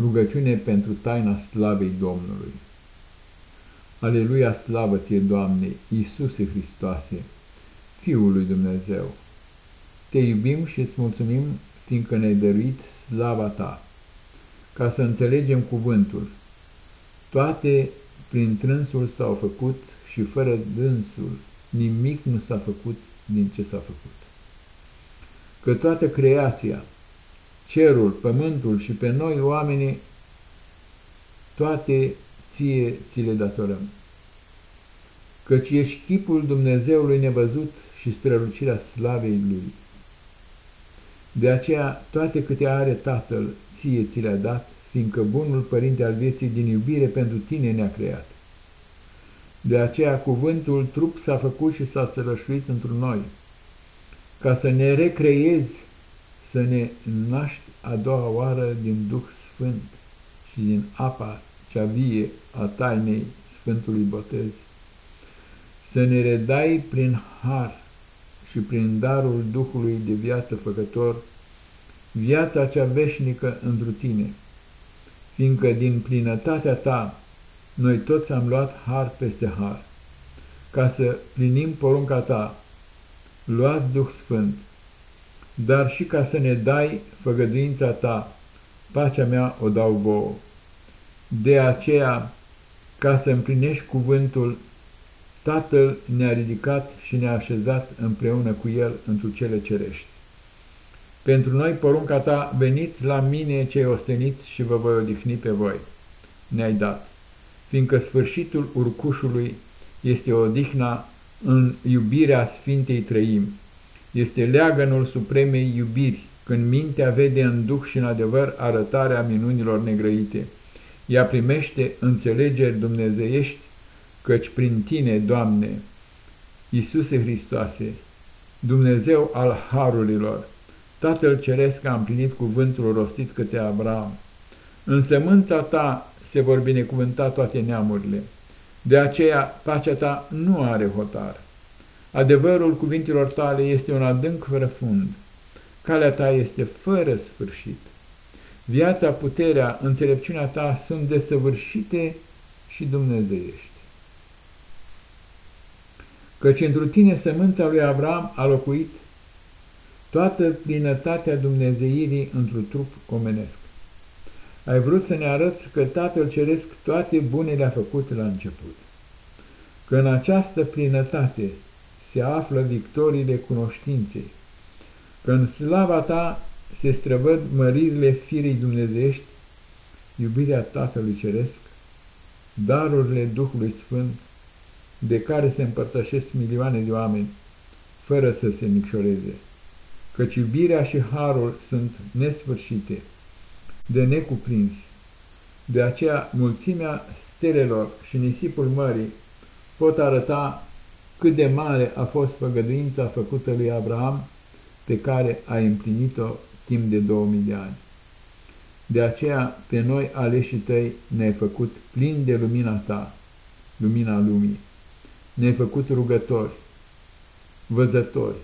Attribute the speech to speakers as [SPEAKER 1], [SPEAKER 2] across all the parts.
[SPEAKER 1] Rugăciune pentru taina slavei Domnului. Aleluia, slavă ție, Doamne, Iisuse Hristoase, Fiul lui Dumnezeu! Te iubim și îți mulțumim, fiindcă ne-ai dăruit slava ta, ca să înțelegem cuvântul. Toate prin trânsul s-au făcut și fără dânsul nimic nu s-a făcut din ce s-a făcut. Că toată creația, cerul, pământul și pe noi, oamenii, toate ție ți le datorăm. Căci ești chipul Dumnezeului nevăzut și strălucirea slavei Lui. De aceea, toate câte are Tatăl, ție ți le-a dat, fiindcă bunul Părinte al vieții din iubire pentru tine ne-a creat. De aceea cuvântul trup s-a făcut și s-a sărășuit într noi, ca să ne recreezi să ne naști a doua oară din Duh Sfânt și din apa cea vie a tainei Sfântului Botez, să ne redai prin har și prin darul Duhului de viață făcător, viața cea veșnică întru tine, fiindcă din plinătatea ta noi toți am luat har peste har, ca să plinim porunca ta, luați Duh Sfânt, dar și ca să ne dai făgăduința ta, pacea mea o dau vouă. De aceea, ca să împlinești cuvântul, Tatăl ne-a ridicat și ne-a așezat împreună cu El întru cele cerești. Pentru noi porunca ta, veniți la mine cei osteniți și vă voi odihni pe voi. Ne-ai dat, fiindcă sfârșitul urcușului este odihna în iubirea Sfintei Trăimi este leagănul supremei iubiri, când mintea vede în duh și în adevăr arătarea minunilor negrăite. Ea primește înțelegeri dumnezeiești, căci prin tine, Doamne, Iisuse Hristoase, Dumnezeu al harurilor, Tatăl Ceresc a împlinit cuvântul rostit către Abraham. În sămânța ta se vor binecuvânta toate neamurile. De aceea pacea ta nu are hotar. Adevărul cuvintelor tale este un adânc fără fund. Calea ta este fără sfârșit. Viața, puterea, înțelepciunea ta sunt desăvârșite și dumnezeiești. Căci într tine sămânța lui Avram a locuit toată plinătatea dumnezeirii într-un trup omenesc. Ai vrut să ne arăți că Tatăl Ceresc toate bunele a făcut la început. Că în această plinătate se află victoriile cunoștinței, că în slava ta se străvăd măririle firii dumnezești, iubirea Tatălui Ceresc, darurile Duhului Sfânt, de care se împărtășesc milioane de oameni, fără să se micșoreze, căci iubirea și harul sunt nesfârșite, de necuprins. De aceea mulțimea stelelor și nisipul mării pot arăta cât de mare a fost făgăduința făcută lui Abraham, pe care a împlinit-o timp de 2000 de ani. De aceea, pe noi aleșii tăi ne-ai făcut plini de lumina ta, lumina lumii. Ne-ai făcut rugători, văzători,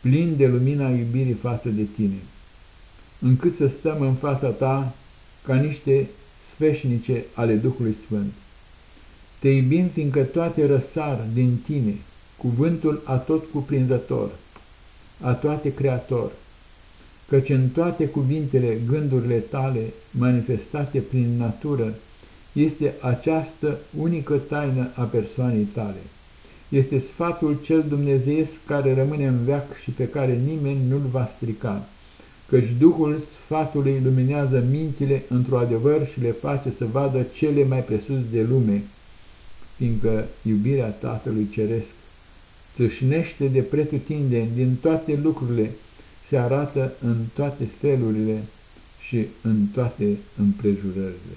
[SPEAKER 1] plini de lumina iubirii față de tine, încât să stăm în fața ta ca niște sfeșnice ale Duhului Sfânt te iubim fiindcă toate răsar din tine, cuvântul atot cuprinzător, a toate creator, căci în toate cuvintele, gândurile tale, manifestate prin natură, este această unică taină a persoanei tale. Este sfatul cel dumnezeiesc care rămâne în veac și pe care nimeni nu-l va strica, căci Duhul sfatului luminează mințile într-o adevăr și le face să vadă cele mai presus de lume, fiindcă iubirea Tatălui Ceresc țâșnește de pretutindeni din toate lucrurile, se arată în toate felurile și în toate împrejurările.